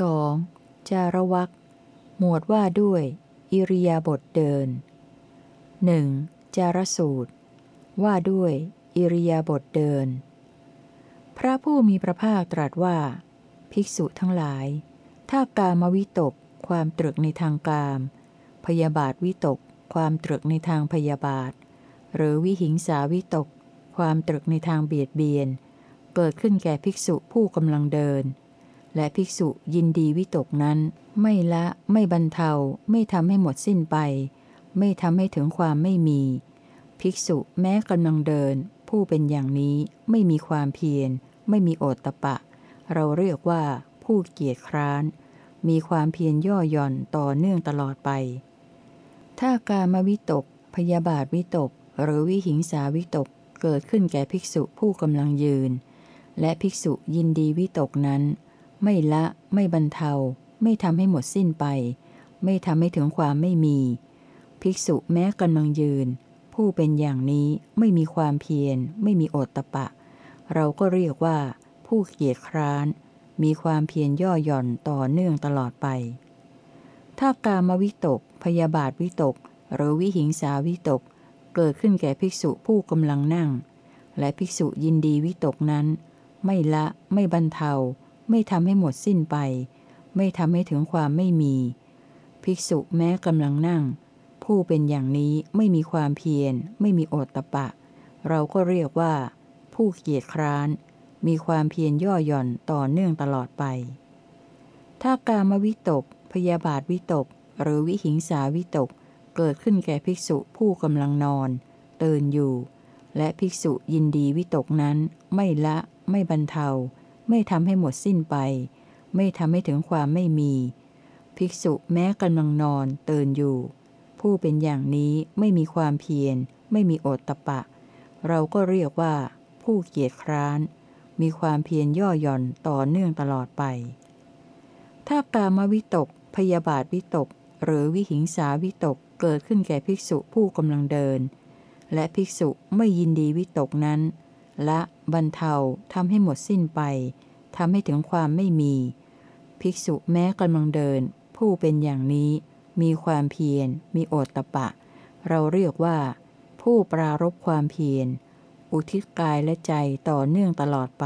2. จารวักหมวดว่าด้วย อิริยาบถเดิน 1. จารสูตร ว่าด้วย อิริยาบถเดิน พระผู้มีพระภาคตรัสว่า ภิกษุทั้งหลาย ถ้ากามวิตก ความตรึกในทางกาม พยาบาทวิตก ความตรึกในทางพยาบาท หรือวิหิงสาวิตก ความตรึกในทางเบียดเบียน เกิดขึ้นแก่ภิกษุผู้กำลังเดิน และภิกษุยินดีวิตกนั้น ไม่ละไม่บรรเทา ไม่ทำให้หมดสิ้นไป ไม่ทำให้ถึงความไม่มี ภิกษุแม้กำลังเดิน ผู้เป็นอย่างนี้ไม่มีความเพียร ไม่มีโอตตะปะ เราเรียกว่าผู้เกียจคร้าน มีความเพียรย่อหย่อนต่อเนื่องตลอดไป ถ้ากามวิตก พยาบาทวิตก หรือวิหิงสาวิตกเกิดขึ้นแก่ภิกษุผู้กำลังยืน และภิกษุยินดีวิตกนั้น ไม่ละ ไม่บรรเทา ไม่ทำให้หมดสิ้นไป ไม่ทำให้ถึงความไม่มี ภิกษุแม้กำลังยืน ผู้เป็นอย่างนี้ไม่มีความเพียร ไม่มีโอตตะปะ เราก็เรียกว่า ผู้เกียจคร้าน มีความเพียรย่อหย่อนต่อเนื่องตลอดไป ถ้ากามวิตก พยาบาทวิตก หรือวิหิงสาวิตก เกิดขึ้นแก่ภิกษุผู้กำลังนั่ง และภิกษุยินดีวิตกนั้น ไม่ละ ไม่บรรเทา ไม่ทำให้หมดสิ้นไป ไม่ทำให้ถึงความไม่มี ภิกษุแม้กำลังนั่ง ผู้เป็นอย่างนี้ไม่มีความเพียร ไม่มีโอตตะปะ เราก็เรียกว่า ผู้เกียจคร้าน มีความเพียรย่อหย่อนต่อเนื่องตลอดไป ถ้ากามวิตก พยาบาทวิตก หรือวิหิงสาวิตก เกิดขึ้นแก่ภิกษุผู้กำลังนอน เตือนอยู่ และภิกษุยินดีวิตกนั้นไม่ละไม่บรรเทา ไม่ทำให้หมดสิ้นไป ไม่ทำให้ถึงความไม่มี ภิกษุแม้กำลังนอนเตือนอยู่ ผู้เป็นอย่างนี้ไม่มีความเพียร ไม่มีโอตตะปะ เราก็เรียกว่า ผู้เกียจคร้าน มีความเพียรย่อหย่อนต่อเนื่องตลอดไป ถ้ากามวิตก พยาบาทวิตก หรือวิหิงสาวิตกเกิดขึ้นแก่ภิกษุผู้กำลังเดิน และภิกษุไม่ยินดีวิตกนั้น ละบรรเทาทำให้หมดสิ้นไป ทำให้ถึงความไม่มี ภิกษุแม้กำลังเดิน ผู้เป็นอย่างนี้ มีความเพียร มีโอตตะปะ เราเรียกว่า ผู้ปรารบความเพียร อุทิศกายและใจต่อเนื่องตลอดไป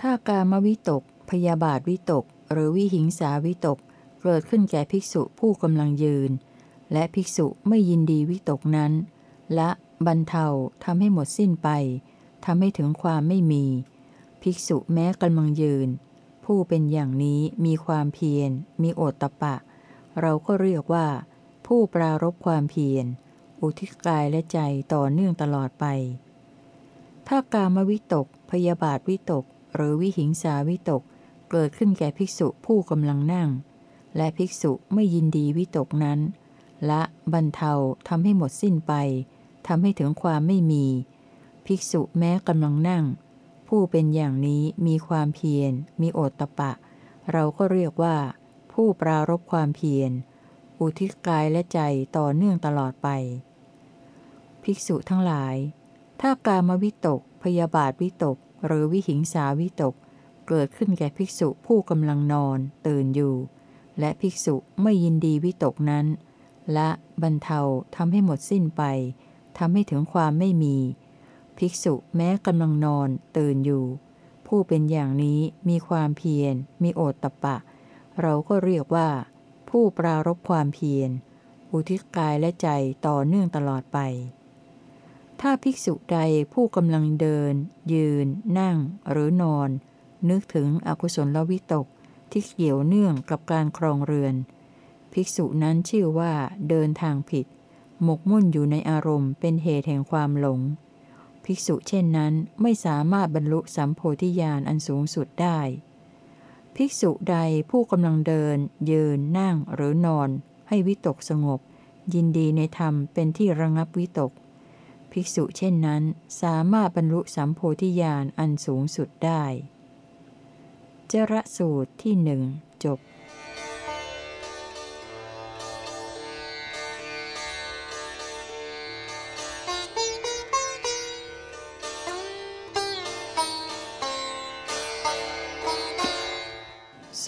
ถ้ากามวิตก พยาบาทวิตก หรือวิหิงสาวิตก เกิดขึ้นแก่ภิกษุผู้กำลังยืน และภิกษุไม่ยินดีวิตกนั้น และบรรเทาทำให้หมดสิ้นไปทำให้ถึงความไม่มี ภิกษุแม้กำลังยืน ผู้เป็นอย่างนี้มีความเพียร มีโอตตะปะ เราก็เรียกว่า ผู้ปรารบความเพียร อุทิศกายและใจต่อเนื่องตลอดไป ถ้ากามวิตก พยาบาทวิตก หรือวิหิงสาวิตก เกิดขึ้นแก่ภิกษุผู้กำลังนั่ง และภิกษุไม่ยินดีวิตกนั้น ละบรรเทาทำให้หมดสิ้นไปทำให้ถึงความไม่มี ภิกษุแม้กำลังนั่ง ผู้เป็นอย่างนี้มีความเพียร มีโอตตะปะ เราก็เรียกว่า ผู้ปรารบความเพียร อุทิศกายและใจต่อเนื่องตลอดไป ภิกษุทั้งหลาย ถ้ากามวิตก พยาบาทวิตก หรือวิหิงสาวิตก เกิดขึ้นแก่ภิกษุผู้กำลังนอน ตื่นอยู่ และภิกษุไม่ยินดีวิตกนั้น และบรรเทาทำให้หมดสิ้นไปทำให้ถึงความไม่มี ภิกษุแม้กำลังนอนตื่นอยู่ ผู้เป็นอย่างนี้มีความเพียร มีโอตตะปะ เราก็เรียกว่า ผู้ปรารบความเพียร อุทิศกายและใจต่อเนื่องตลอดไป ถ้าภิกษุใดผู้กำลังเดิน ยืน นั่งหรือนอน นึกถึงอกุศลวิตกที่เกี่ยวเนื่องกับการครองเรือน ภิกษุนั้นชื่อว่าเดินทางผิด หมกมุ่นอยู่ในอารมณ์เป็นเหตุแห่งความหลง ภิกษุเช่นนั้นไม่สามารถบรรลุสัมโพธิญาณอันสูงสุดได้ ภิกษุใดผู้กำลังเดิน ยืน นั่งหรือนอน ให้วิตกสงบ ยินดีในธรรมเป็นที่ระงับวิตก ภิกษุเช่นนั้นสามารถบรรลุสัมโพธิญาณอันสูงสุดได้ เจระสูตรที่หนึ่งจบ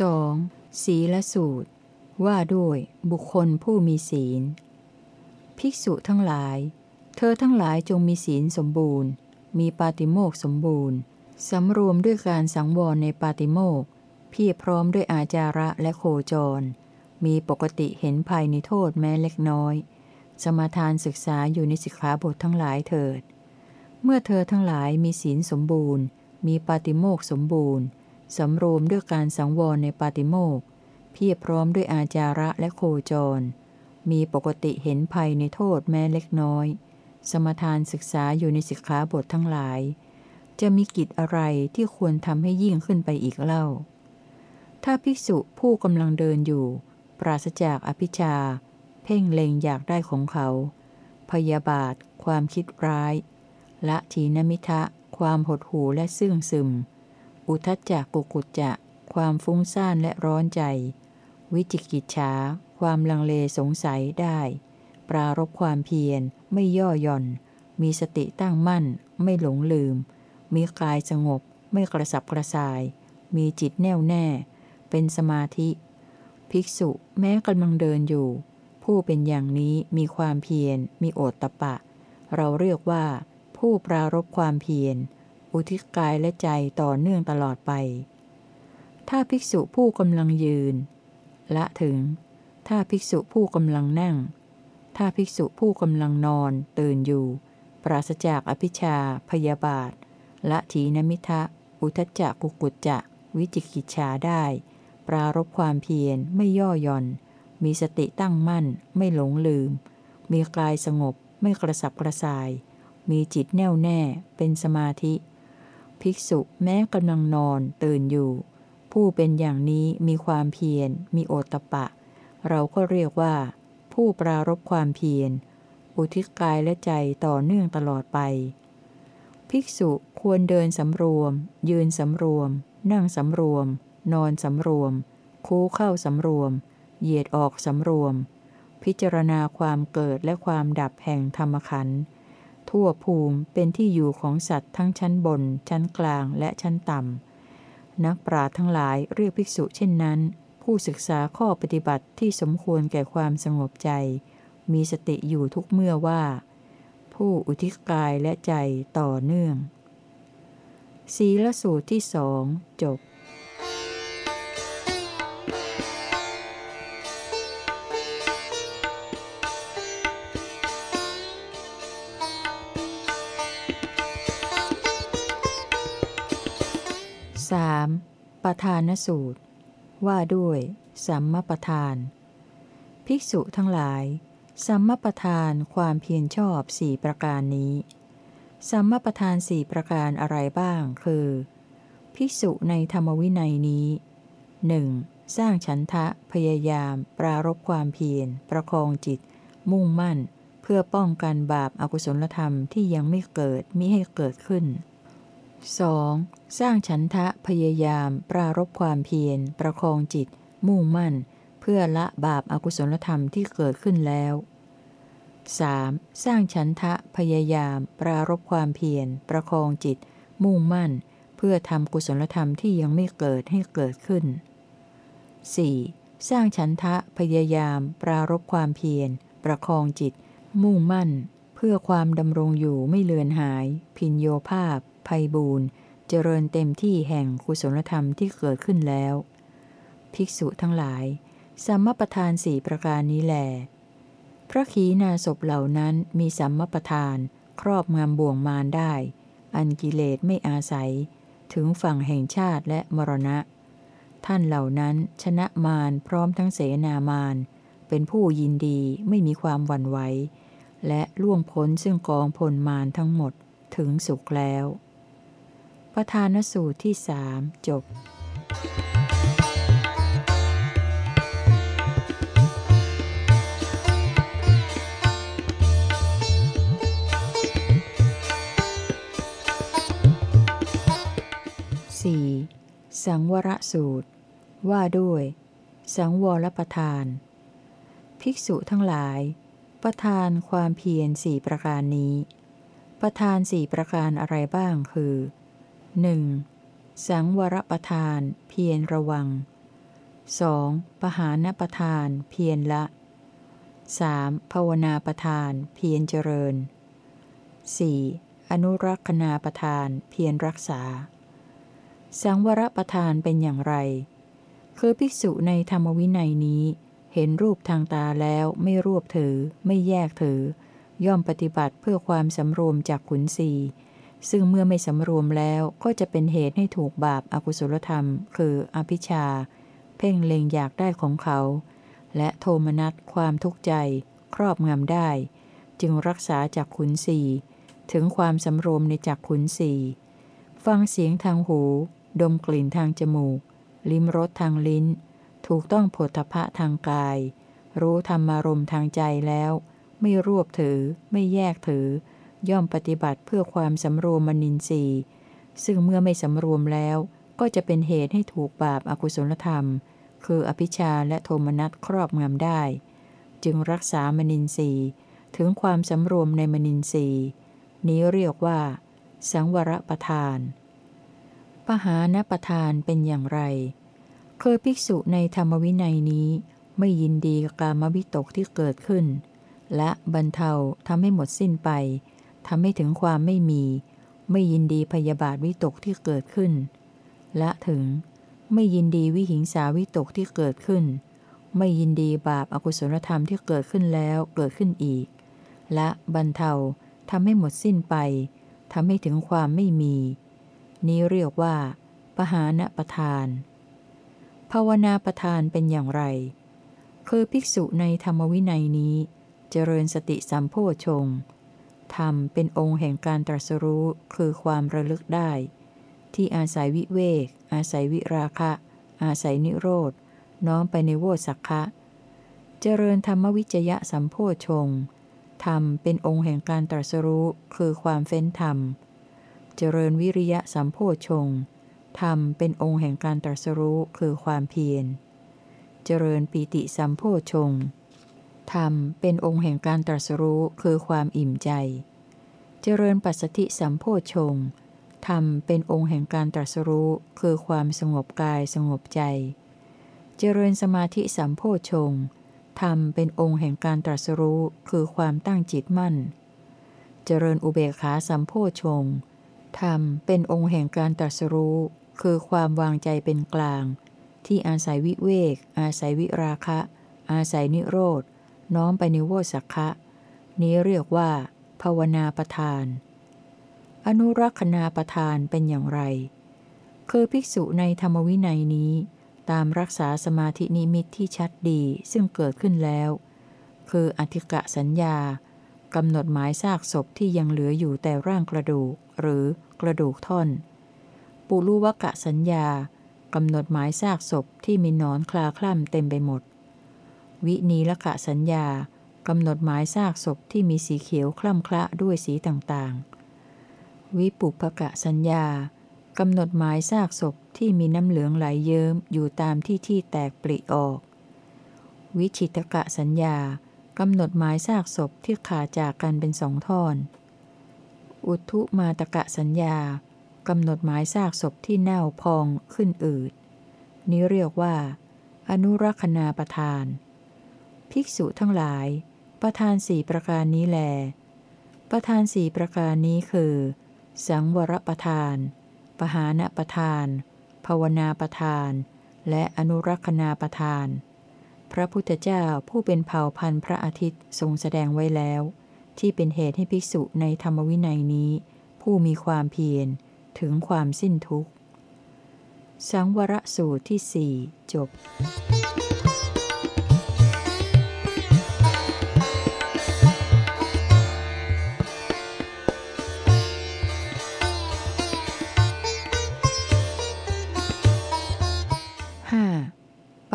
2. ศีลสูตร ว่าด้วยบุคคลผู้มีศีล ภิกษุทั้งหลาย เธอทั้งหลายจงมีศีลสมบูรณ์ มีปาติโมกสมบูรณ์ สำรวมด้วยการสังวรในปาติโมกเพียรพร้อมด้วยอาจาระและโคจร มีปกติเห็นภายในโทษแม้เล็กน้อย สมาทานศึกษาอยู่ในสิกขาบททั้งหลายเถิด เมื่อเธอทั้งหลายมีศีลสมบูรณ์ มีปาติโมกสมบูรณ์ สำรวมด้วยการสังวรในปาติโมกเพียรพร้อมด้วยอาจาระและโคจร มีปกติเห็นภัยในโทษแม้เล็กน้อย สมทานศึกษาอยู่ในสิกขาบททั้งหลาย จะมีกิจอะไรที่ควรทำให้ยิ่งขึ้นไปอีกเล่า ถ้าภิกษุผู้กำลังเดินอยู่ ปราศจากอภิชา เพ่งเล็งอยากได้ของเขา พยาบาท ความคิดร้าย ละทีนมิทะ ความหดหูและซึ่งซึม อุทจจะกุกุจจะ ความฟุ้งซ่านและร้อนใจ วิจิกิจฉา ความลังเลสงสัยได้ ปรารบความเพียร ไม่ย่อหย่อน มีสติตั้งมั่น ไม่หลงลืม มีกายสงบ ไม่กระสับกระส่าย มีจิตแน่วแน่ เป็นสมาธิ ภิกษุแม้กำลังเดินอยู่ ผู้เป็นอย่างนี้มีความเพียร มีโอตตะปะ เราเรียกว่า ผู้ปรารบความเพียร อุทิศกายและใจต่อเนื่องตลอดไป ถ้าภิกษุผู้กำลังยืน ละถึง ถ้าภิกษุผู้กำลังนั่ง ถ้าภิกษุผู้กำลังนอน ตื่นอยู่ ปราศจากอภิชา พยาบาท ละถีนมิทะ อุทจจะกุกุจจะ วิจิกิจชาได้ ปรารบความเพียรไม่ย่อหย่อน มีสติตั้งมั่น ไม่หลงลืม มีกายสงบไม่กระสับกระส่ายมีจิตแน่วแน่ เป็นสมาธิ ภิกษุแม้กำลังนอนตื่นอยู่ ผู้เป็นอย่างนี้มีความเพียร มีโอตปะ เราก็เรียกว่า ผู้ปรารบความเพียร อุทิศกายและใจต่อเนื่องตลอดไป ภิกษุควรเดินสำรวม ยืนสำรวม นั่งสำรวม นอนสำรวม คูเข้าสำรวม เหยียดออกสำรวม พิจารณาความเกิดและความดับแห่งธรรมขันธ์ ทั่วภูมิเป็นที่อยู่ของสัตว์ทั้งชั้นบน ชั้นกลางและชั้นต่ำ นักปราชญ์ทั้งหลายเรียกภิกษุเช่นนั้น ผู้ศึกษาข้อปฏิบัติที่สมควรแก่ความสงบใจ มีสติอยู่ทุกเมื่อว่า ผู้อุทิศกายและใจต่อเนื่อง ศีลสูตรที่สองจบ 3. ประธานสูตร ว่าด้วยสัมมประธาน ภิกษุทั้งหลาย สัมมประธานความเพียรชอบสี่ประการนี้ สัมมประธานสี่ประการอะไรบ้างคือ ภิกษุในธรรมวินัยนี้ 1. สร้างฉันทะพยายาม ปรารบความเพียร ประคองจิต มุ่งมั่น เพื่อป้องกันบาปอากุศลธรรมที่ยังไม่เกิดมิให้เกิดขึ้น 2. สร้างฉันทะพยายาม ปรารบความเพียร ประคองจิต มุ่งมั่น เพื่อละบาปอากุศลธรรมที่เกิดขึ้นแล้ว 3. สร้างฉันทะพยายาม ปรารบความเพียร ประคองจิต มุ่งมั่น เพื่อทำกุศลธรรมที่ยังไม่เกิดให้เกิดขึ้น 4. สร้างฉันทะพยายาม ปรารบความเพียร ประคองจิต มุ่งมั่น เพื่อความดำรงอยู่ไม่เลือนหาย พินโยภาพ ภัยบูนเจริญเต็มที่แห่งกุศลธรรมที่เกิดขึ้นแล้ว ภิกษุทั้งหลายสัมมประธานสี่ประการนี้แหลพระขีณาศพเหล่านั้นมีสัมมประธานครอบงำบ่วงมารได้ อันกิเลสไม่อาศัย ถึงฝั่งแห่งชาติและมรณะ ท่านเหล่านั้นชนะมารพร้อมทั้งเสนามาร เป็นผู้ยินดีไม่มีความหวั่นไหวและล่วงพ้นซึ่งกองพลมารทั้งหมดถึงสุขแล้ว ประธานสูตรที่สามจบสี่สังวรสูตร ว่าด้วย สังวรประธาน ภิกษุทั้งหลาย ประธานความเพียรสี่ประการนี้ ประธานสี่ประการอะไรบ้างคือ หนึ่งสังวรประทานเพียรระวัง 2. ปหานประทานเพียรละ 3. ภาวนาประทานเพียรเจริญ 4. อนุรักษณาประทานเพียรรักษา สังวรประทานเป็นอย่างไร คือภิกษุในธรรมวินัยนี้ เห็นรูปทางตาแล้วไม่รวบถือ ไม่แยกถือ ย่อมปฏิบัติเพื่อความสำรวมจากขุนศี ซึ่งเมื่อไม่สำรวมแล้วก็จะเป็นเหตุให้ถูกบาปอากุศลธรรม คืออภิชา เพ่งเล็งอยากได้ของเขา และโทมนัสความทุกข์ใจ ครอบงำได้ จึงรักษาจากขุนศีถึงความสำรวมในจากขุนศีฟังเสียงทางหู ดมกลิ่นทางจมูก ลิ้มรสทางลิ้น ถูกต้องผลพะทางกาย รู้ธรรมารมทางใจแล้ว ไม่รวบถือ ไม่แยกถือ ย่อมปฏิบัติเพื่อความสำรวมมนินทรีย์ซึ่งเมื่อไม่สำรวมแล้วก็จะเป็นเหตุให้ถูกบาปอากุศลธรรม คืออภิชาและโทมนัสครอบงำได้ จึงรักษามนินทรีย์ถึงความสำรวมในมนินทรีย์ นี้เรียกว่า สังวรประทาน ปหานประทานเป็นอย่างไร เคยภิกษุในธรรมวินัยนี้ไม่ยินดีกับกามวิตกที่เกิดขึ้น และบรรเทาทำให้หมดสิ้นไป ทำให้ถึงความไม่มี ไม่ยินดีพยาบาทวิตกที่เกิดขึ้น และถึง ไม่ยินดีวิหิงสาวิตกที่เกิดขึ้น ไม่ยินดีบาปอากุศลธรรมที่เกิดขึ้นแล้วเกิดขึ้นอีก และบรรเทาทำให้หมดสิ้นไปทำให้ถึงความไม่มี นี้เรียกว่าปหานประทาน ภาวนาประทานเป็นอย่างไร คือภิกษุในธรรมวินัยนี้ เจริญสติสัมโพชง ธรรมเป็นองค์แห่งการตรัสรู้คือความระลึกได้ ที่อาศัยวิเวก อาศัยวิราคะ อาศัยนิโรธ น้อมไปในโวสักคะเจริญธรรมวิจยะสัมโพชงธรรมเป็นองค์แห่งการตรัสรู้คือความเฟ้นธรรม เจริญวิริยะสัมโพชงธรรมเป็นองค์แห่งการตรัสรู้คือความเพียร เจริญปีติสัมโพชง ธรรมเป็นองค์แห่งการตรัสรู้คือความอิ่มใจ เจริญปัสสติสัมโพชงธรรมเป็นองค์แห่งการตรัสรู้คือความสงบกายสงบใจ เจริญสมาธิสัมโพชงธรรมเป็นองค์แห่งการตรัสรู้คือความตั้งจิตมั่น เจริญอุเบกขาสัมโพชงธรรมเป็นองค์แห่งการตรัสรู้คือความวางใจเป็นกลาง ที่อาศัยวิเวก อาศัยวิราคะ อาศัยนิโรธ น้อมไปในโวสักะนี้เรียกว่า ภาวนาประทาน อนุรักษณาประทานเป็นอย่างไร คือภิกษุในธรรมวินัยนี้ ตามรักษาสมาธินิมิตที่ชัดดีซึ่งเกิดขึ้นแล้ว คืออธิกะสัญญากำหนดหมายซากศพที่ยังเหลืออยู่แต่ร่างกระดูกหรือกระดูกท่อน ปุรุวกะสัญญากำหนดหมายซากศพที่มีนอนคลาคล่ำเต็มไปหมด วินีละกะสัญญากำหนดหมายซากศพที่มีสีเขียวคล่ำคละด้วยสีต่างๆ วิปุปกะสัญญากำหนดหมายซากศพที่มีน้ำเหลืองไหลเยิ้มอยู่ตามที่ที่แตกปริออก วิชิตกะสัญญากำหนดหมายซากศพที่ขาดจากกันเป็นสองท่อน อุทุมาตกะสัญญากำหนดหมายซากศพที่เน่าพองขึ้นอืด นี้เรียกว่า อนุรักษณาประทาน ภิกษุทั้งหลาย ประธานสี่ประการนี้แล ประธานสี่ประการนี้คือ สังวรประธาน ปหานประธาน ภาวนาประธาน และอนุรักษณาประธาน พระพุทธเจ้าผู้เป็นเผ่าพันธุ์พระอาทิตย์ทรงแสดงไว้แล้ว ที่เป็นเหตุให้ภิกษุในธรรมวินัยนี้ ผู้มีความเพียรถึงความสิ้นทุกข์ สังวรสูตรที่สี่จบ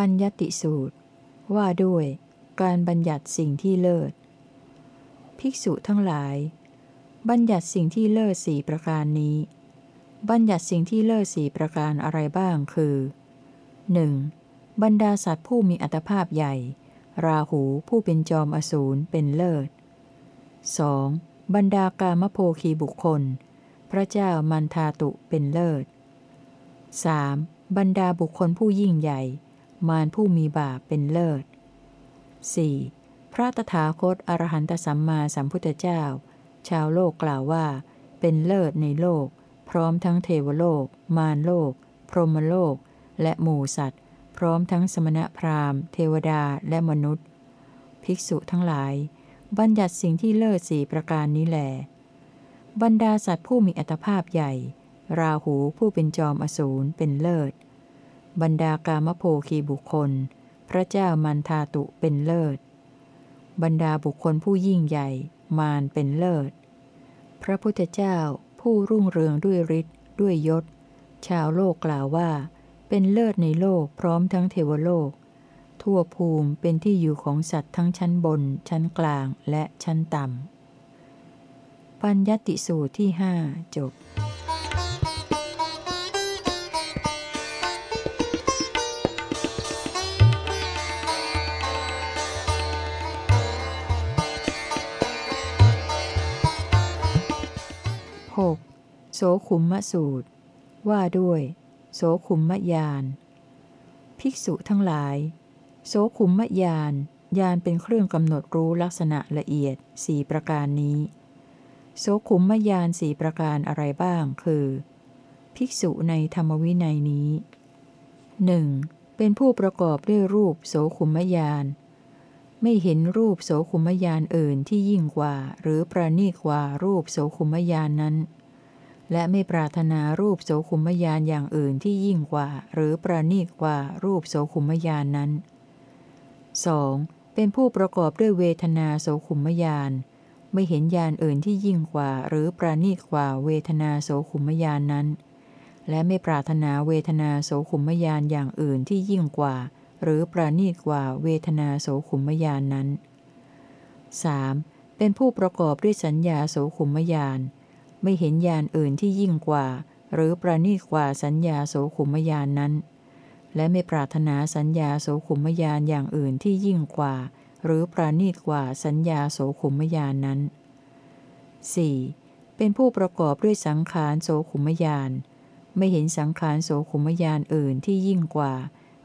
ปัญญติสูตร ว่าด้วยการบัญญัติสิ่งที่เลิศ ภิกษุทั้งหลาย บัญญัติสิ่งที่เลิศสี่ประการนี้ บัญญัติสิ่งที่เลิศสี่ประการอะไรบ้างคือ 1. บรรดาสัตว์ผู้มีอัตภาพใหญ่ ราหูผู้เป็นจอมอสูรเป็นเลิศ 2. บรรดากามโภคีบุคคล พระเจ้ามันทาตุเป็นเลิศ 3. บรรดาบุคคลผู้ยิ่งใหญ่ มารผู้มีบาปเป็นเลิศ 4. พระตถาคตอรหันตสัมมาสัมพุทธเจ้า ชาวโลกกล่าวว่า เป็นเลิศในโลก พร้อมทั้งเทวโลก มารโลก พรหมโลก และหมู่สัตว์ พร้อมทั้งสมณพราหมณ์ เทวดาและมนุษย์ ภิกษุทั้งหลาย บัญญัติสิ่งที่เลิศสี่ประการนี้แหลบรรดาสัตว์ผู้มีอัตภาพใหญ่ ราหูผู้เป็นจอมอสูรเป็นเลิศ บรรดากามโภคีบุคคล พระเจ้ามันทาตุเป็นเลิศ บรรดาบุคคลผู้ยิ่งใหญ่ มารเป็นเลิศ พระพุทธเจ้าผู้รุ่งเรืองด้วยฤทธิ์ด้วยยศ ชาวโลกกล่าวว่า เป็นเลิศในโลกพร้อมทั้งเทวโลก ทั่วภูมิเป็นที่อยู่ของสัตว์ทั้งชั้นบน ชั้นกลางและชั้นต่ำปัญญติสูตรที่ห้าจบ ขุมมะสูตร ว่าด้วย โสขุมมะยาน ภิกษุทั้งหลาย โสขุมมะยานยานเป็นเครื่องกำหนดรู้ลักษณะละเอียดสี่ประการนี้ โสขุมมะยานสี่ประการอะไรบ้างคือ ภิกษุในธรรมวินัยนี้หนึ่งเป็นผู้ประกอบด้วยรูปโสขุมมะยาน ไม่เห็นรูปโสขุมยานอื่นที่ยิ่งกว่า หรือประณีกว่ารูปโสขุมยานนั้น และไม่ปรารถนารูปโสขุมยานอย่างอื่นที่ยิ่งกว่า หรือประณีตกว่ารูปโสขุมยานนั้น 2. เป็นผู้ประกอบด้วยเวทนาโสขุมยานไม่เห็นยานอื่นที่ยิ่งกว่า หรือประณีตกว่าเวทนาโสขุมยานนั้น และไม่ปรารถนาเวทนาโสขุมยานอย่างอื่นที่ยิ่งกว่า หรือประณีตกว่าเวทนาโสขุมยานนั้น 3. เป็นผู้ประกอบด้วยสัญญาโสขุมยาน ไม่เห็นยานอื่นที่ยิ่งกว่า หรือประณีตกว่าสัญญาโสขุมยานนั้น และไม่ปรารถนาสัญญาโสขุมยานอย่างอื่นที่ยิ่งกว่า หรือประณีตกว่าสัญญาโสขุมยานนั้น 4. เป็นผู้ประกอบด้วยสังขารโสขุมยานไม่เห็นสังขารโสขุมยานอื่นที่ยิ่งกว่า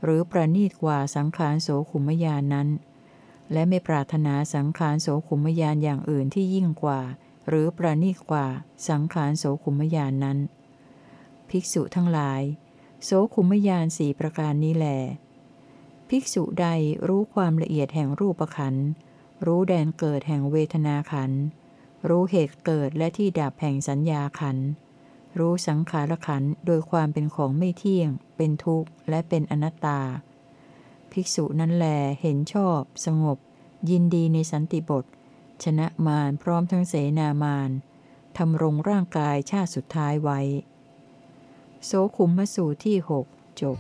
หรือประณีตกว่าสังขารโสขุมยานนั้น และไม่ปรารถนาสังขารโสขุมยานอย่างอื่นที่ยิ่งกว่า หรือประณีกว่าสังขารโสขุมยานนั้น ภิกษุทั้งหลาย โสขุมยานสี่ประการนี้แหลภิกษุใดรู้ความละเอียดแห่งรูปขันธ์รู้แดนเกิดแห่งเวทนาขันธ์รู้เหตุเกิดและที่ดับแห่งสัญญาขันธ์รู้สังขารขันธ์โดยความเป็นของไม่เที่ยง เป็นทุกข์และเป็นอนัตตา ภิกษุนั้นแลเห็นชอบ สงบ ยินดีในสันติบท ชนะมารพร้อมทั้งเสนามารทำรงร่างกายชาติสุดท้ายไว้ โสขุมมสูที่หกจบ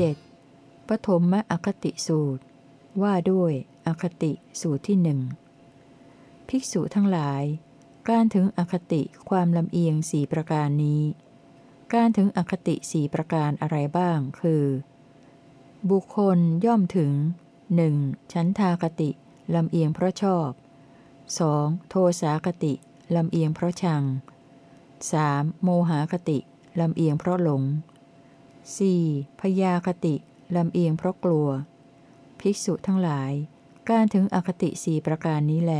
7. ปฐมมอคติสูตร ว่าด้วยอคติสูตรที่หนึ่ง ภิกษุทั้งหลาย การถึงอคติความลำเอียงสี่ประการนี้ การถึงอคติสี่ประการอะไรบ้าง คือ บุคคลย่อมถึง 1. ชั้นทากติลำเอียงเพราะชอบ 2. โทสาคติลำเอียงเพราะชัง 3. โมหากติลำเอียงเพราะหลง 4. พยาคติลำเอียงเพราะกลัว ภิกษุทั้งหลาย การถึงอคติสี่ประการนี้แล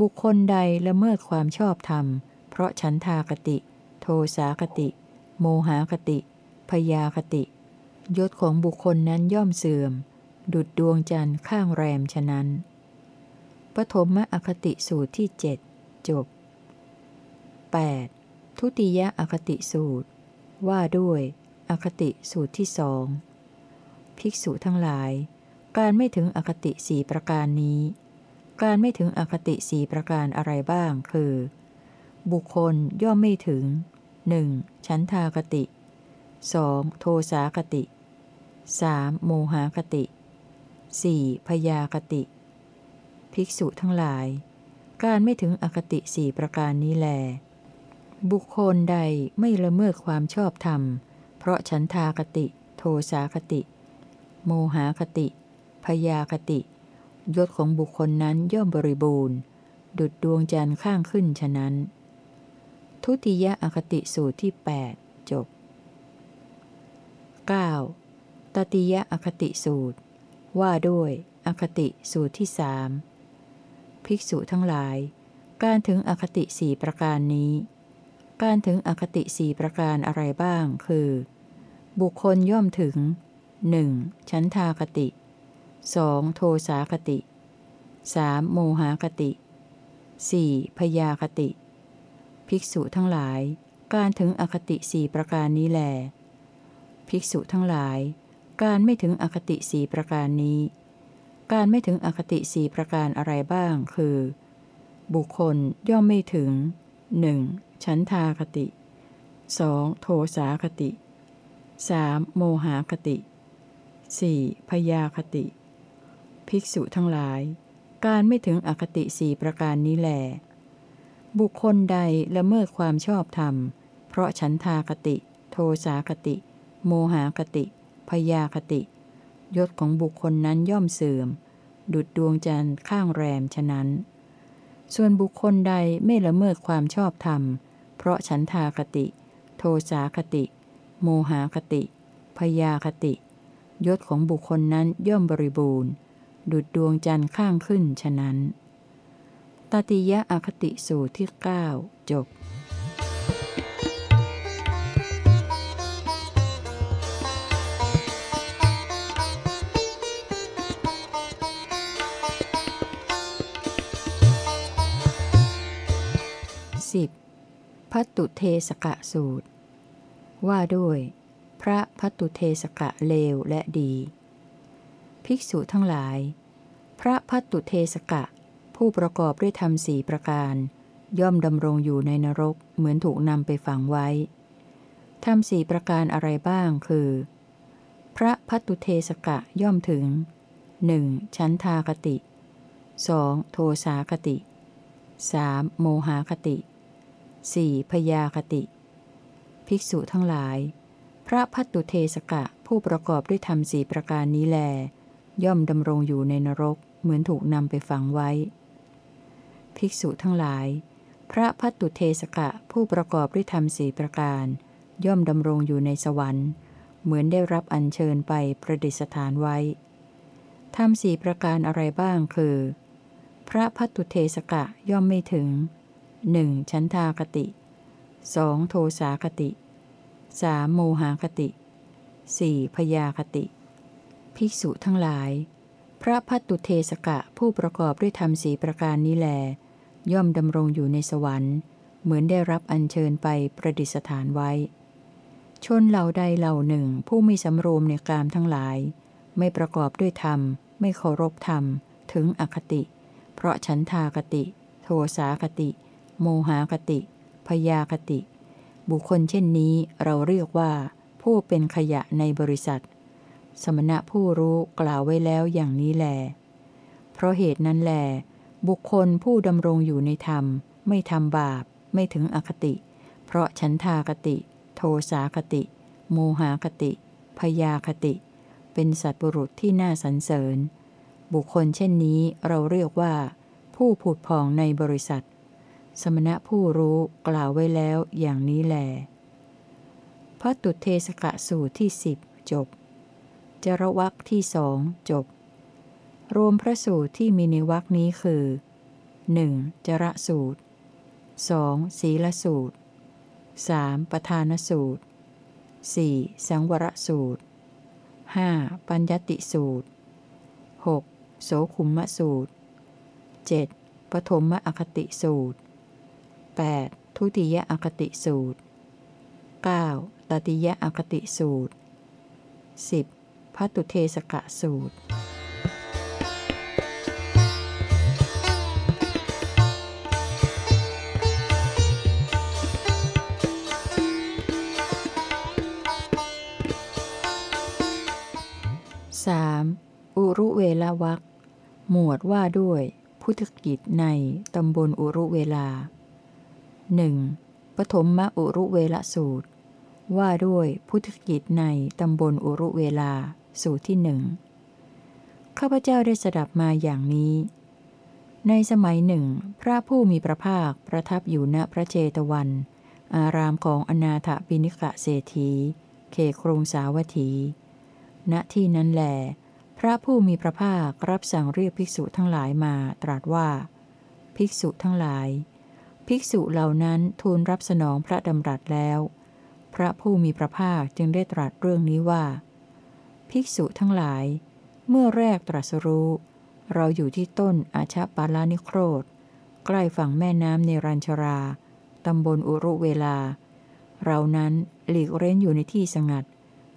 บุคคลใดละเมิดความชอบธรรม เพราะฉันทากติ โทสาคติ โมหากติพยาคติ ยศของบุคคลนั้นย่อมเสื่อม ดุดดวงจันทร์ข้างแรมฉะนั้น ปฐมอคติสูตรที่เจ็ดจบ 8. ทุติยอคติสูตร ว่าด้วย อคติสูตรที่สองภิกษุทั้งหลาย การไม่ถึงอคติสี่ประการนี้ การไม่ถึงอคติสี่ประการอะไรบ้าง คือ บุคคลย่อมไม่ถึง 1. ชั้นทากติ 2. โทสาคติ 3. โมหากติ 4. พยาคติ ภิกษุทั้งหลาย การไม่ถึงอคติสี่ประการนี้แล บุคคลใดไม่ละเมิดความชอบธรรม เพราะฉันทากติ โทสาคติ โมหาคติ พยาคติ ยศของบุคคลนั้นย่อมบริบูรณ์ ดุดดวงจันทร์ข้างขึ้นฉะนั้น ทุติยอคติสูตรที่ 8 จบ 9. ตติยอคติสูตร ว่าด้วยอคติสูตรที่สามภิกษุทั้งหลาย การถึงอคติสี่ประการนี้ การถึงอคติสี่ประการอะไรบ้างคือ บุคคลย่อมถึง 1. ชั้นทาคติ 2. โทสาคติ 3. โมหคติ 4. พยาคติ ภิกษุทั้งหลาย การถึงอคติสี่ประการนี้แล ภิกษุทั้งหลาย การไม่ถึงอคติสี่ประการนี้ การไม่ถึงอคติสี่ประการอะไรบ้าง คือ บุคคลย่อมไม่ถึง 1. ชั้นทาคติ 2. โทสาคติ 3. โมหคติ 4. พยาคติ ภิกษุทั้งหลาย การไม่ถึงอคติสี่ประการนี้แหลบุคคลใดละเมิดความชอบธรรม เพราะฉันทาคติ โทสาคติ โมหคติ พยาคติ ยศของบุคคลนั้นย่อมเสื่อม ดุดดวงจันทร์ข้างแรมฉะนั้น ส่วนบุคคลใดไม่ละเมิดความชอบธรรม เพราะฉันทาคติ โทสาคติ โมหคติ พยาคติ ยศของบุคคลนั้นย่อมบริบูรณ์ ดุดดวงจันทร์ข้างขึ้นฉะนั้น ตติยะอคติสูตรที่ 9 จบ 10. พัตตุเทสกะสูตร ว่าด้วย พระพัตตุเทสกะเลวและดี ภิกษุทั้งหลาย พระพัตตุเทสกะ ผู้ประกอบด้วยธรรมสี่ประการ ย่อมดำรงอยู่ในนรกเหมือนถูกนำไปฝังไว้ธรรมสี่ประการอะไรบ้างคือ พระพัตตุเทสกะย่อมถึง 1. ชั้นทาคติ 2. โทสาคติ 3. โมหาคติ 4. พยาคติ ภิกษุทั้งหลาย พระพัตตุเทสกะผู้ประกอบด้วยธรรมสี่ประการนี้แล ย่อมดำรงอยู่ในนรก เหมือนถูกนำไปฝังไว้ ภิกษุทั้งหลาย พระพัตตุเทสกะผู้ประกอบด้วยธรรมสี่ประการ ย่อมดำรงอยู่ในสวรรค์ เหมือนได้รับอัญเชิญไปประดิษฐานไว้ธรรมสี่ประการอะไรบ้างคือ พระพัตตุเทสกะย่อมไม่ถึง 1. ชั้นทาคติ 2. โทสาคติ 3. โมหคติ 4. พยาคติ ภิกษุทั้งหลาย พระพัตตุเทสกะผู้ประกอบด้วยธรรมสีประการนี้แล ย่อมดำรงอยู่ในสวรรค์ เหมือนได้รับอัญเชิญไปประดิษฐานไว้ ชนเหล่าใดเหล่าหนึ่งผู้มีสำรวมในกามทั้งหลาย ไม่ประกอบด้วยธรรม ไม่เคารพธรรม ถึงอคติ เพราะฉันทาคติ โทสาคติ โมหคติพยาคติ บุคคลเช่นนี้เราเรียกว่า ผู้เป็นขยะในบริษัท สมณะผู้รู้กล่าวไว้แล้วอย่างนี้แล เพราะเหตุนั้นแล บุคคลผู้ดำรงอยู่ในธรรม ไม่ทำบาป ไม่ถึงอคติ เพราะฉันทาคติ โทสาคติ โมหาคติ พยาคติ เป็นสัตว์บุรุษที่น่าสรรเสริญ บุคคลเช่นนี้เราเรียกว่า ผู้ผุดพองในบริษัท สมณะผู้รู้กล่าวไว้แล้วอย่างนี้แลพระตุเทสกะสูตรที่สิบจบ จรวักที่สองจบ รวมพระสูตรที่มีในวักนี้คือ 1. จระสูตร 2. ศีลสูตร 3. ประธานสูตร 4. สังวรสูตร 5. ปัญญติสูตร 6. โสคุมมสูตร 7. ปฐมอคติสูตร 8. ทุติยอคติสูตร 9. ตติยอคติสูตร 10. พัตุเทสกะสูตร 3. อุรุเวลาวักหมวดว่าด้วย พุทธกิจในตำบลอุรุเวลาหนึ่งปฐมมอุรุเวลสูตร ว่าด้วยพุทธกิจในตำบลอุรุเวลา สูตรที่หนึ่งข้าพเจ้าได้สดับมาอย่างนี้ ในสมัยหนึ่ง พระผู้มีพระภาคประทับอยู่ณพระเจตวัน อารามของอนาถปิณิกะเศรษฐีเขครงสาวัตถี ณที่นั้นแหลพระผู้มีพระภาครับสั่งเรียกภิกษุทั้งหลายมาตรัสว่า ภิกษุทั้งหลาย ภิกษุเหล่านั้นทูลรับสนองพระดำรัสแล้ว พระผู้มีพระภาคจึงได้ตรัสเรื่องนี้ว่า ภิกษุทั้งหลาย เมื่อแรกตรัสรู้ เราอยู่ที่ต้นอาชาปาลานิโครธ ใกล้ฝั่งแม่น้ำเนรัญชรา ตำบลอุรุเวลา เรานั้นหลีกเร้นอยู่ในที่สงัด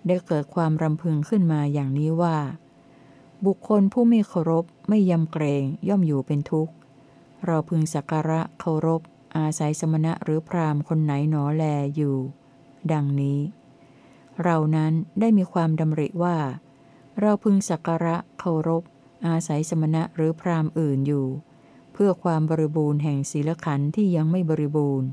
ได้เกิดความรำพึงขึ้นมาอย่างนี้ว่า บุคคลผู้ไม่เคารพไม่ยำเกรงย่อมอยู่เป็นทุกข์ เราพึงสักการะเคารพ อาศัยสมณะหรือพรามคนไหนหนอแลอยู่ ดังนี้ เรานั้นได้มีความดำริว่า เราพึงสักการะเคารพ อาศัยสมณะหรือพรามอื่นอยู่ เพื่อความบริบูรณ์แห่งศีลขันธ์ที่ยังไม่บริบูรณ์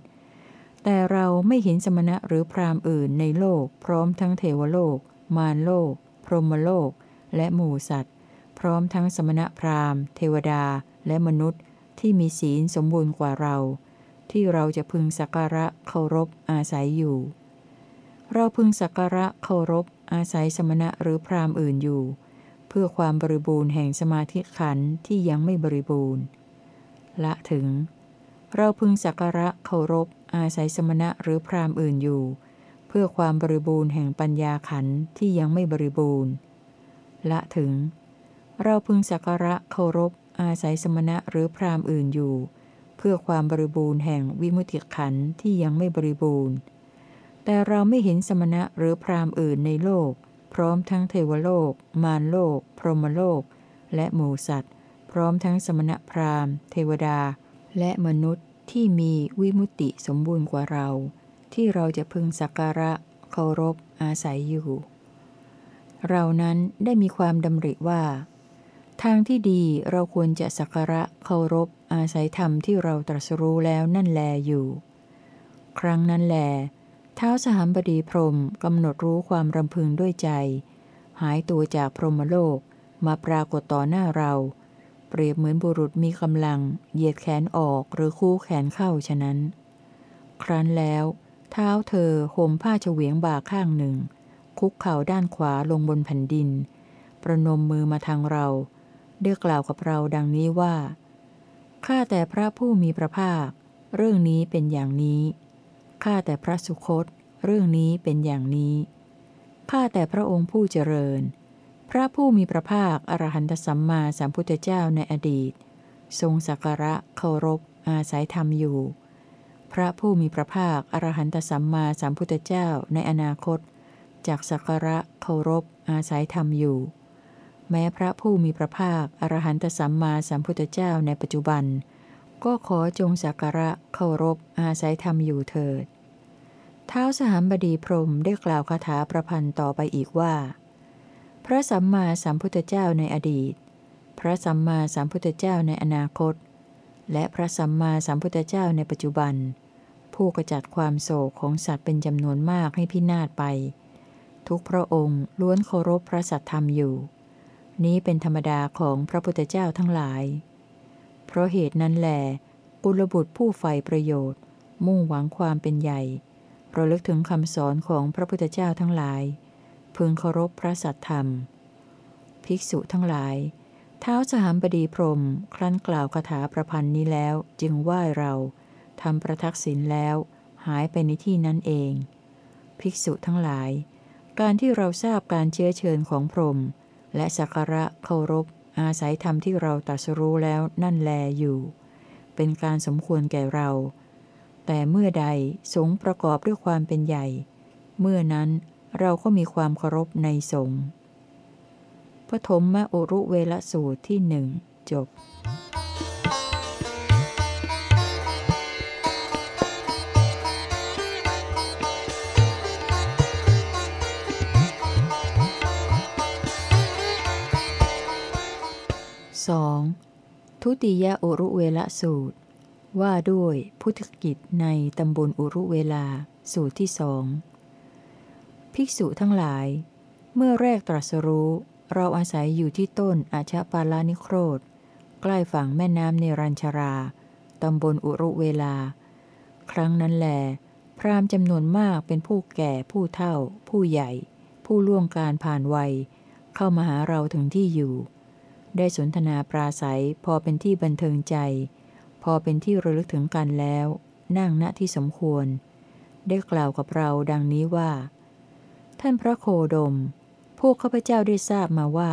แต่เราไม่เห็นสมณะหรือพรามอื่นในโลก พร้อมทั้งเทวโลก มารโลก พรหมโลก และหมู่สัตว์ พร้อมทั้งสมณะพราหมณ์ เทวดาและมนุษย์ที่มีศีลสมบูรณ์กว่าเรา ที่เราจะพึงสักการะเคารพอาศัยอยู่ เราพึงสักการะเคารพ อาศัยสมณะหรือพราหมณ์อื่นอยู่ เพื่อความบริบูรณ์แห่งสมาธิขันธ์ที่ยังไม่บริบูรณ์ ละถึง เราพึงสักการะเคารพ อาศัยสมณะหรือพราหมณ์อื่นอยู่ เพื่อความบริบูรณ์แห่งปัญญาขันธ์ที่ยังไม่บริบูรณ์ ละถึง เราพึงสักการะเคารพ อาศัยสมณะหรือพราหมณ์อื่นอยู่ เพื่อความบริบูรณ์แห่งวิมุติขันธ์ที่ยังไม่บริบูรณ์ แต่เราไม่เห็นสมณะหรือพราหมณ์อื่นในโลก พร้อมทั้งเทวโลก มารโลก พรหมโลก และหมูสัตว์ พร้อมทั้งสมณะพราหมณ์ เทวดา และมนุษย์ที่มีวิมุติสมบูรณ์กว่าเรา ที่เราจะพึงสักการะ เคารพ อาศัยอยู่ เรานั้นได้มีความดำริว่า ทางที่ดีเราควรจะสักการะเคารพ อาศัยธรรมที่เราตรัสรู้แล้วนั่นแลอยู่ ครั้งนั้นแล เท้าสหัมบดีพรมกำหนดรู้ความรำพึงด้วยใจ หายตัวจากพรหมโลกมาปรากฏต่อหน้าเรา เปรียบเหมือนบุรุษมีกำลัง เหยียดแขนออกหรือคู่แขนเข้าฉะนั้น ครั้นแล้ว เท้าเธอห่มผ้าเฉวียงบ่าข้างหนึ่ง คุกเข่าด้านขวาลงบนแผ่นดิน ประนมมือมาทางเราได้กล่าวกับเราดังนี้ว่าข้าแต่พระผู้มีพระภาค เรื่องนี้เป็นอย่างนี้ ข้าแต่พระสุคต เรื่องนี้เป็นอย่างนี้ ข้าแต่พระองค์ผู้เจริญ พระผู้มีพระภาค อรหันตสัมมาสัมพุทธเจ้าในอดีต ทรงสักการะเคารพ อาศัยธรรมอยู่ พระผู้มีพระภาค อรหันตสัมมาสัมพุทธเจ้าในอนาคต จากสักการะเคารพ อาศัยธรรมอยู่ แม้พระผู้มีพระภาค อรหันตสัมมาสัมพุทธเจ้าในปัจจุบัน ก็ขอจงสักการะเคารพอาศัยธรรมอยู่เถิด เท้าสหัมบดีพรมได้กล่าวคาถาประพันธ์ต่อไปอีกว่า พระสัมมาสัมพุทธเจ้าในอดีต พระสัมมาสัมพุทธเจ้าในอนาคต และพระสัมมาสัมพุทธเจ้าในปัจจุบัน ผู้กระจัดความโศกของสัตว์เป็นจำนวนมากให้พินาศไป ทุกพระองค์ล้วนเคารพพระสัตธรรมอยู่ นี้เป็นธรรมดาของพระพุทธเจ้าทั้งหลาย เพราะเหตุนั้นแหลกุลบุตรผู้ใฝ่ประโยชน์ มุ่งหวังความเป็นใหญ่ระลึกถึงคำสอนของพระพุทธเจ้าทั้งหลาย พึงเคารพพระสัตธรรม ภิกษุทั้งหลาย เท้าสหัมบดีพรมครั้นกล่าวคาถาประพันธ์นี้แล้วจึงไหว้เราทำประทักษิณแล้ว หายไปในที่นั้นเอง ภิกษุทั้งหลาย การที่เราทราบการเชื้อเชิญของพรมและสักการะเคารพ อาศัยธรรมที่เราตรัสรู้แล้วนั่นแลอยู่ เป็นการสมควรแก่เรา แต่เมื่อใดสงประกอบด้วยความเป็นใหญ่ เมื่อนั้นเราก็มีความเคารพในสงฆ์ปฐมมอุรุเวลสูตรที่หนึ่งจบ 2. ทุติยอุรุเวลสูตร ว่าด้วยพุทธกิจในตำบลอุรุเวลาสูตรที่สองภิกษุทั้งหลาย เมื่อแรกตรัสรู้เราอาศัยอยู่ที่ต้นอาชาปาลานิโครธ ใกล้ฝั่งแม่น้ำเนรัญชรา ตำบลอุรุเวลา ครั้งนั้นแหลพราหมณ์จำนวนมากเป็นผู้แก่ผู้เฒ่า ผู้ใหญ่ ผู้ล่วงการผ่านวัย เข้ามาหาเราถึงที่อยู่ ได้สนทนาปราศัยพอเป็นที่บันเทิงใจ พอเป็นที่ระลึกถึงกันแล้ว นั่งณที่สมควร ได้กล่าวกับเราดังนี้ว่า ท่านพระโคดม พวกข้าพเจ้าได้ทราบมาว่า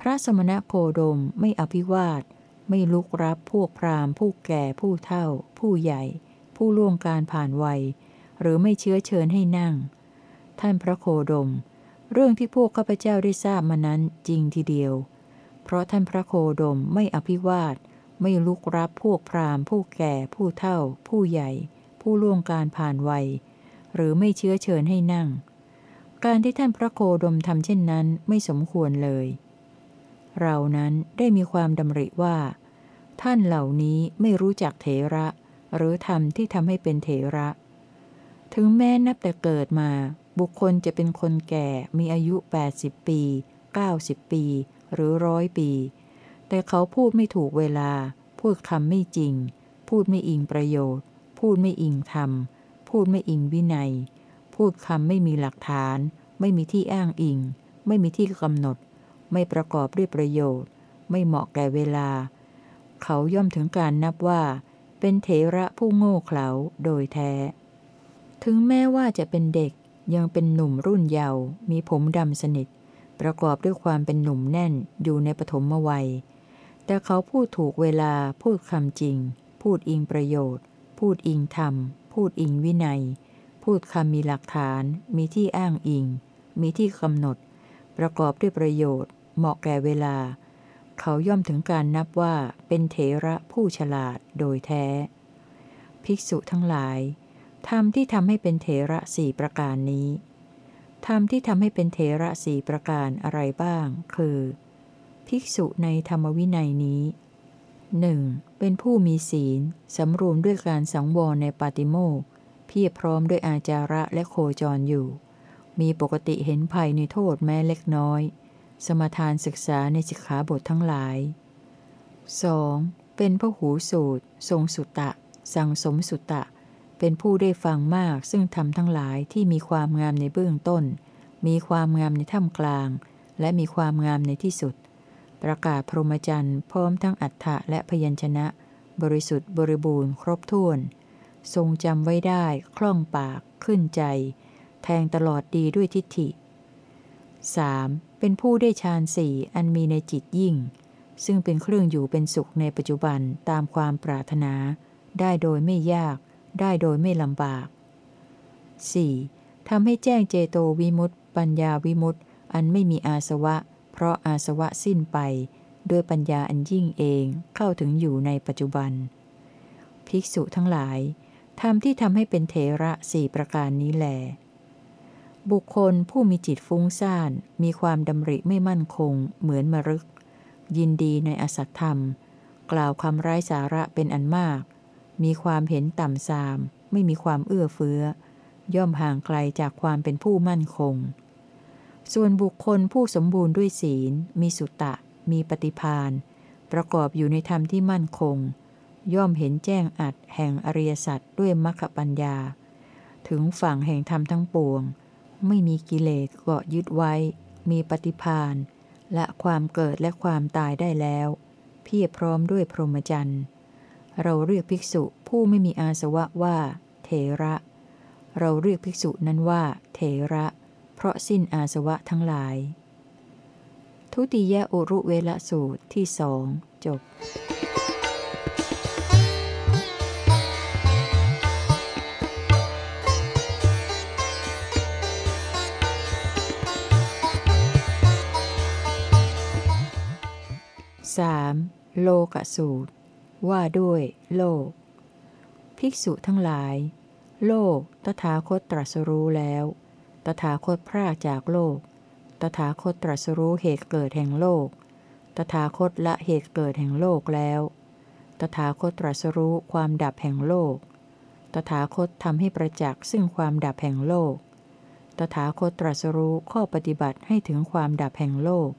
พระสมณโคดมไม่อภิวาท ไม่ลุกรับพวกพราหมณ์ ผู้แก่ผู้เฒ่า ผู้ใหญ่ ผู้ล่วงการผ่านวัย หรือไม่เชื้อเชิญให้นั่ง ท่านพระโคดม เรื่องที่พวกข้าพเจ้าได้ทราบมานั้นจริงทีเดียว เพราะท่านพระโคดมไม่อภิวาท ไม่ลุกรับพวกพราหมณ์ ผู้แก่ ผู้เฒ่า ผู้ใหญ่ ผู้ล่วงการผ่านวัย หรือไม่เชื้อเชิญให้นั่ง การที่ท่านพระโคดมทำเช่นนั้นไม่สมควรเลย เรานั้นได้มีความดำริว่า ท่านเหล่านี้ไม่รู้จักเถระ หรือธรรมที่ทำให้เป็นเถระ ถึงแม้นับแต่เกิดมาบุคคลจะเป็นคนแก่มีอายุ 80 ปี 90 ปี หรือร้อยปี แต่เขาพูดไม่ถูกเวลา พูดคำไม่จริง พูดไม่อิงประโยชน์ พูดไม่อิงธรรม พูดไม่อิงวินัย พูดคำไม่มีหลักฐาน ไม่มีที่อ้างอิง ไม่มีที่กำหนด ไม่ประกอบด้วยประโยชน์ ไม่เหมาะแก่เวลา เขาย่อมถึงการนับว่า เป็นเถระผู้โง่เขลาโดยแท้ ถึงแม้ว่าจะเป็นเด็กยังเป็นหนุ่มรุ่นเยาว์มีผมดำสนิท ประกอบด้วยความเป็นหนุ่มแน่นอยู่ในปฐมวัย แต่เขาพูดถูกเวลาพูดคำจริง พูดอิงประโยชน์ พูดอิงธรรม พูดอิงวินัย พูดคำมีหลักฐาน มีที่อ้างอิง มีที่กำหนด ประกอบด้วยประโยชน์ เหมาะแก่เวลา เขาย่อมถึงการนับว่าเป็นเถระผู้ฉลาดโดยแท้ ภิกษุทั้งหลายธรรมที่ทำให้เป็นเถระสี่ประการนี้ ธรรมที่ทำให้เป็นเถระสี่ประการอะไรบ้าง คือ ภิกษุในธรรมวินัยนี้หนึ่งเป็นผู้มีศีล สำรวมด้วยการสังวรในปาติโมกเพียรพร้อมด้วยอาจาระและโคจรอยู่ มีปกติเห็นภัยในโทษแม้เล็กน้อย สมทานศึกษาในสิกขาบททั้งหลาย 2. เป็นพหูสูตร ทรงสุตตะ สังสมสุตตะ เป็นผู้ได้ฟังมากซึ่งทำทั้งหลายที่มีความงามในเบื้องต้น มีความงามในท่ามกลาง และมีความงามในที่สุด ประกาศพรหมจรรย์พร้อมทั้งอัฏฐะและพยัญชนะ บริสุทธิ์บริบูรณ์ครบถ้วน ทรงจำไว้ได้คล่องปากขึ้นใจ แทงตลอดดีด้วยทิฏฐิ 3. เป็นผู้ได้ฌานสี่อันมีในจิตยิ่ง ซึ่งเป็นเครื่องอยู่เป็นสุขในปัจจุบันตามความปรารถนา ได้โดยไม่ยาก ได้โดยไม่ลำบาก 4. ทำให้แจ้งเจโตวิมุตติปัญญาวิมุตติอันไม่มีอาสวะ เพราะอาสวะสิ้นไป ด้วยปัญญาอันยิ่งเองเข้าถึงอยู่ในปัจจุบัน ภิกษุทั้งหลายธรรมที่ทำให้เป็นเถระสี่ประการนี้แหลบุคคลผู้มีจิตฟุ้งซ่าน มีความดำริไม่มั่นคง เหมือนมรึก ยินดีในอสัตธรรม กล่าวคำไร้สาระเป็นอันมาก มีความเห็นต่ำทราม ไม่มีความเอื้อเฟื้อ ย่อมห่างไกลจากความเป็นผู้มั่นคง ส่วนบุคคลผู้สมบูรณ์ด้วยศีล มีสุตตะ มีปฏิพานประกอบอยู่ในธรรมที่มั่นคง ย่อมเห็นแจ้งอัดแห่งอริยสัจด้วยมรรคปัญญา ถึงฝั่งแห่งธรรมทั้งปวง ไม่มีกิเลสเกาะยึดไว้ มีปฏิพานและความเกิดและความตายได้แล้ว เพียรพร้อมด้วยพรหมจรรย์ เราเรียกภิกษุผู้ไม่มีอาสวะว่า เถระ เราเรียกภิกษุนั้นว่า เถระ เพราะสิ้นอาสวะทั้งหลาย ทุติยอุรุเวลสูตรที่สองจบ 3. โลกสูตร ว่าด้วยโลก ภิกษุทั้งหลาย โลกตถาคตตรัสรู้แล้ว ตถาคตพรากจากโลก ตถาคตตรัสรู้เหตุเกิดแห่งโลก ตถาคตละเหตุเกิดแห่งโลกแล้ว ตถาคตตรัสรู้ความดับแห่งโลก ตถาคตทำให้ประจักษ์ซึ่งความดับแห่งโลก ตถาคตตรัสรู้ข้อปฏิบัติให้ถึงความดับแห่งโลก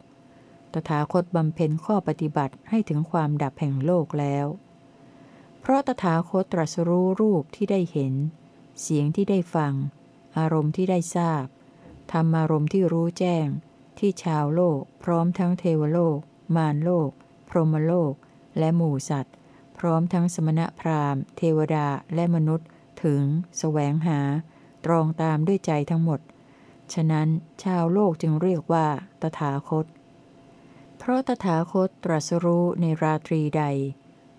ตถาคตบำเพ็ญข้อปฏิบัติให้ถึงความดับแห่งโลกแล้ว เพราะตถาคตตรัสรู้รูปที่ได้เห็น เสียงที่ได้ฟัง อารมณ์ที่ได้ทราบ ธรรมอารมณ์ที่รู้แจ้ง ที่ชาวโลก พร้อมทั้งเทวโลก มารโลก พรหมโลก และหมู่สัตว์ พร้อมทั้งสมณะพราหมณ์ เทวดาและมนุษย์ ถึงแสวงหา ตรองตามด้วยใจทั้งหมด ฉะนั้นชาวโลกจึงเรียกว่า ตถาคต เพราะตถาคตตรัสรู้ในราตรีใด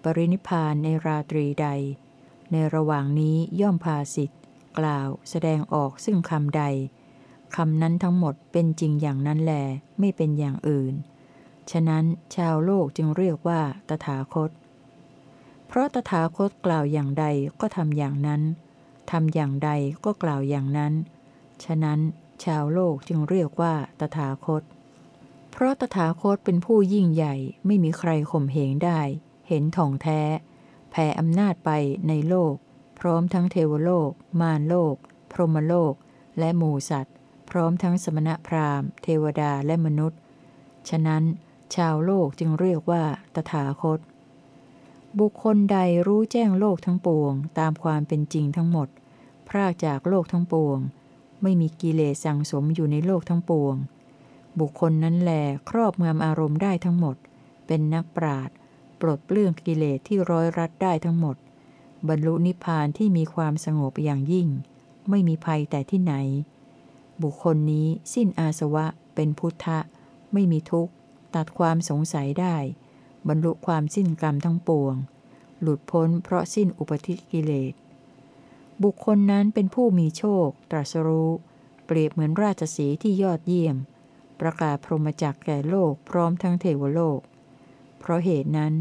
ปรินิพานในราตรีใด ในระหว่างนี้ย่อมพาสิทธิ์กล่าวแสดงออกซึ่งคำใดคำนั้นทั้งหมดเป็นจริงอย่างนั้นแล ไม่เป็นอย่างอื่น ฉะนั้นชาวโลกจึงเรียกว่าตถาคต เพราะตถาคตกล่าวอย่างใดก็ทำอย่างนั้นทำอย่างใดก็กล่าวอย่างนั้น ฉะนั้นชาวโลกจึงเรียกว่าตถาคต เพราะตถาคตเป็นผู้ยิ่งใหญ่ไม่มีใครข่มเหงได้ เห็นท่องแท้ แผ่อำนาจไปในโลก พร้อมทั้งเทวโลก มารโลก พรหมโลก และหมูสัตว์ พร้อมทั้งสมณพราหมณ์ เทวดาและมนุษย์ ฉะนั้น ชาวโลกจึงเรียกว่าตถาคต บุคคลใดรู้แจ้งโลกทั้งปวง ตามความเป็นจริงทั้งหมด พรากจากโลกทั้งปวง ไม่มีกิเลสสังสมอยู่ในโลกทั้งปวง บุคคลนั้นแลครอบงำอารมณ์ได้ทั้งหมด เป็นนักปราดปลดเปลื้องกิเลสที่ร้อยรัดได้ทั้งหมด บรรลุนิพพานที่มีความสงบอย่างยิ่ง ไม่มีภัยแต่ที่ไหน บุคคลนี้สิ้นอาสวะเป็นพุทธะ ไม่มีทุกข์ตัดความสงสัยได้ บรรลุความสิ้นกรรมทั้งปวง หลุดพ้นเพราะสิ้นอุปธิกิเลส บุคคลนั้นเป็นผู้มีโชค ตรัสรู้ เปรียบเหมือนราชสีที่ยอดเยี่ยม ประกาศพรหมจักแก่โลกพร้อมทั้งเทวโลก เพราะเหตุนั้น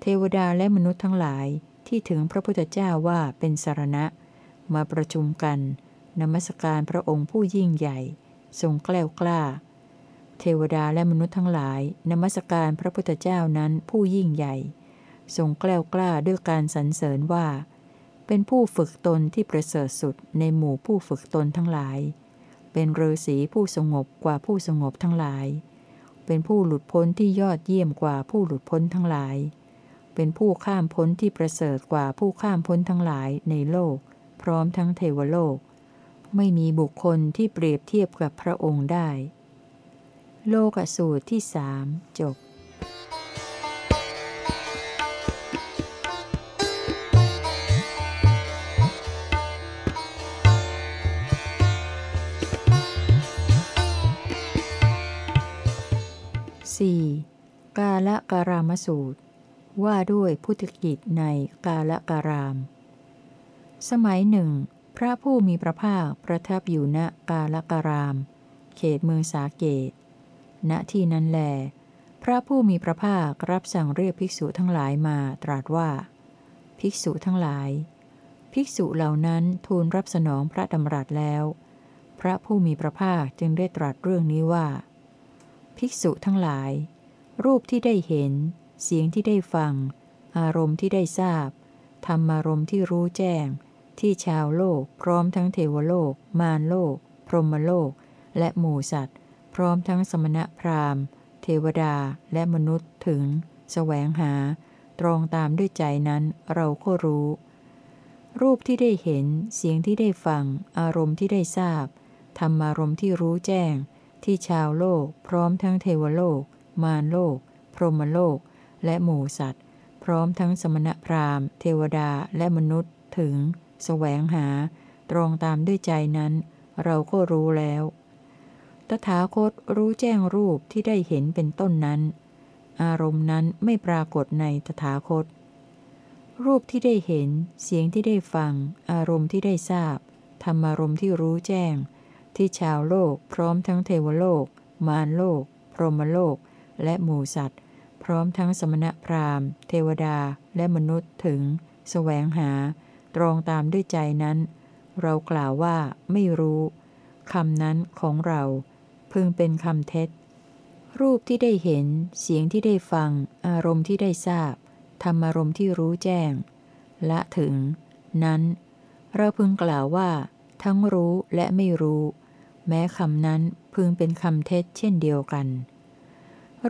เทวดาและมนุษย์ทั้งหลายที่ถึงพระพุทธเจ้าว่าเป็นสารณะ มาประชุมกัน นมัสการพระองค์ผู้ยิ่งใหญ่ ทรงแกล้วกล้า เทวดาและมนุษย์ทั้งหลาย นมัสการพระพุทธเจ้านั้นผู้ยิ่งใหญ่ ทรงแกล้วกล้าด้วยการสรรเสริญว่า เป็นผู้ฝึกตนที่ประเสริฐสุดในหมู่ผู้ฝึกตนทั้งหลาย เป็นฤาษีผู้สงบกว่าผู้สงบทั้งหลาย เป็นผู้หลุดพ้นที่ยอดเยี่ยมกว่าผู้หลุดพ้นทั้งหลาย เป็นผู้ข้ามพ้นที่ประเสริฐกว่าผู้ข้ามพ้นทั้งหลายในโลก พร้อมทั้งเทวโลก ไม่มีบุคคลที่เปรียบเทียบกับพระองค์ได้ โลกสูตรที่สามจบ 4. กาละการามสูตร ว่าด้วยพุทธกิจในกาละการาม สมัยหนึ่ง พระผู้มีพระภาคประทับอยู่ณกาละการาม เขตเมืองสาเกต ณที่นั้นแล พระผู้มีพระภาครับสั่งเรียกภิกษุทั้งหลายมาตรัสว่า ภิกษุทั้งหลาย ภิกษุเหล่านั้นทูลรับสนองพระดำรัสแล้ว พระผู้มีพระภาคจึงได้ตรัสเรื่องนี้ว่า ภิกษุทั้งหลาย รูปที่ได้เห็น เสียงที่ได้ฟัง อารมณ์ที่ได้ทราบ ธรรมารมณ์ที่รู้แจ้ง ที่ชาวโลก พร้อมทั้งเทวโลก มารโลก พรหมโลก และหมู่สัตว์ พร้อมทั้งสมณะพราหมณ์ เทวดาและมนุษย์ถึงสแสวงหา ตรองตามด้วยใจนั้นเราก็รู้ รูปที่ได้เห็น เสียงที่ได้ฟัง อารมณ์ที่ได้ทราบ ธรรมารมณ์ที่รู้แจ้ง ที่ชาวโลก พร้อมทั้งเทวโลก มารโลก พรหมโลก และหมู่สัตว์ พร้อมทั้งสมณพราหมณ์ เทวดาและมนุษย์ ถึงแสวงหา ตรงตามด้วยใจนั้น เราก็รู้แล้ว ตถาคตรู้แจ้งรูปที่ได้เห็นเป็นต้นนั้น อารมณ์นั้นไม่ปรากฏในตถาคต รูปที่ได้เห็น เสียงที่ได้ฟัง อารมณ์ที่ได้ทราบ ธรรมารมณ์ที่รู้แจ้ง ที่ชาวโลกพร้อมทั้งเทวโลก มารโลก พรหมโลก และหมูสัตว์ พร้อมทั้งสมณพราหมณ์ เทวดาและมนุษย์ถึงสแสวงหา ตรองตามด้วยใจนั้น เรากล่าวว่าไม่รู้คำนั้นของเรา พึงเป็นคำเท็จ รูปที่ได้เห็น เสียงที่ได้ฟัง อารมณ์ที่ได้ทราบ ธรรมารมณ์ที่รู้แจ้ง ละถึง นั้น เราพึงกล่าวว่า ทั้งรู้และไม่รู้ แม้คำนั้นพึงเป็นคำเท็จเช่นเดียวกัน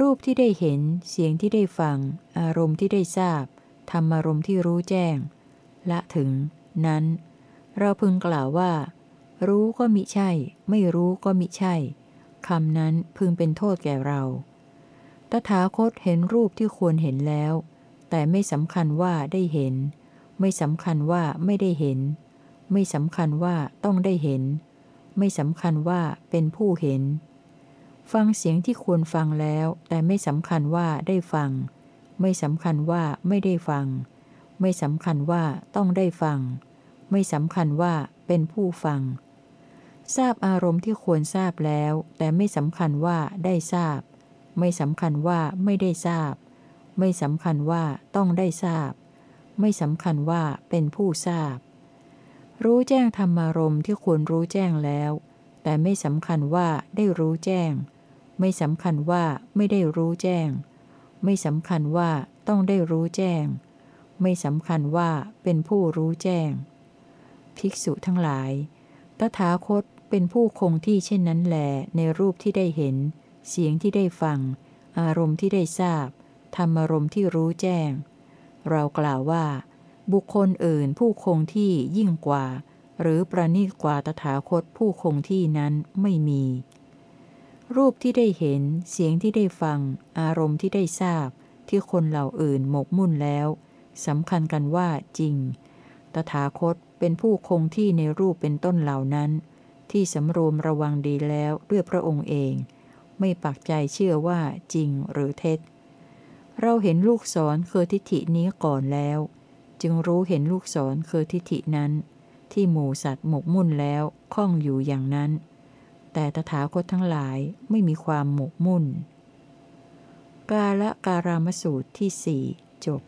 รูปที่ได้เห็น เสียงที่ได้ฟัง อารมณ์ที่ได้ทราบ ธรรมารมณ์ที่รู้แจ้ง ละถึง นั้น เราพึงกล่าวว่า รู้ก็มิใช่ ไม่รู้ก็มิใช่คำนั้นพึงเป็นโทษแก่เรา ตถาคตเห็นรูปที่ควรเห็นแล้ว แต่ไม่สำคัญว่าได้เห็น ไม่สำคัญว่าไม่ได้เห็น ไม่สำคัญว่าต้องได้เห็น ไม่สำคัญว่าเป็นผู้เห็น ฟังเสียงที่ควรฟังแล้ว แต่ไม่สำคัญว่าได้ฟัง ไม่สำคัญว่าไม่ได้ฟัง ไม่สำคัญว่าต้องได้ฟัง ไม่สำคัญว่าเป็นผู้ฟัง ทราบอารมณ์ที่ควรทราบแล้ว แต่ไม่สำคัญว่าได้ทราบ ไม่สำคัญว่าไม่ได้ทราบ ไม่สำคัญว่าต้องได้ทราบ ไม่สำคัญว่าเป็นผู้ทราบ รู้แจ้งธรรมารมณ์ที่ควรรู้แจ้งแล้ว แต่ไม่สำคัญว่าได้รู้แจ้ง ไม่สำคัญว่าไม่ได้รู้แจ้ง ไม่สำคัญว่าต้องได้รู้แจ้ง ไม่สำคัญว่าเป็นผู้รู้แจ้ง ภิกษุทั้งหลาย ตถาคตเป็นผู้คงที่เช่นนั้นแหลในรูปที่ได้เห็น เสียงที่ได้ฟัง อารมณ์ที่ได้ทราบ ธรรมารมณ์ที่รู้แจ้ง เรากล่าวว่า บุคคลอื่นผู้คงที่ยิ่งกว่า หรือประณีตกว่าตถาคตผู้คงที่นั้นไม่มี รูปที่ได้เห็น เสียงที่ได้ฟัง อารมณ์ที่ได้ทราบ ที่คนเหล่าอื่นหมกมุ่นแล้วสำคัญกันว่าจริง ตถาคตเป็นผู้คงที่ในรูปเป็นต้นเหล่านั้น ที่สำรวมระวังดีแล้วด้วยพระองค์เอง ไม่ปักใจเชื่อว่าจริงหรือเท็จ เราเห็นลูกศรคือทิฏฐินี้ก่อนแล้ว จึงรู้เห็นลูกศรคือทิฏฐินั้น ที่หมูสัตว์หมกมุ่นแล้วคล้องอยู่อย่างนั้น แต่ตถาคตทั้งหลายไม่มีความหมกมุ่น กาละการามสูตรที่สี่จบ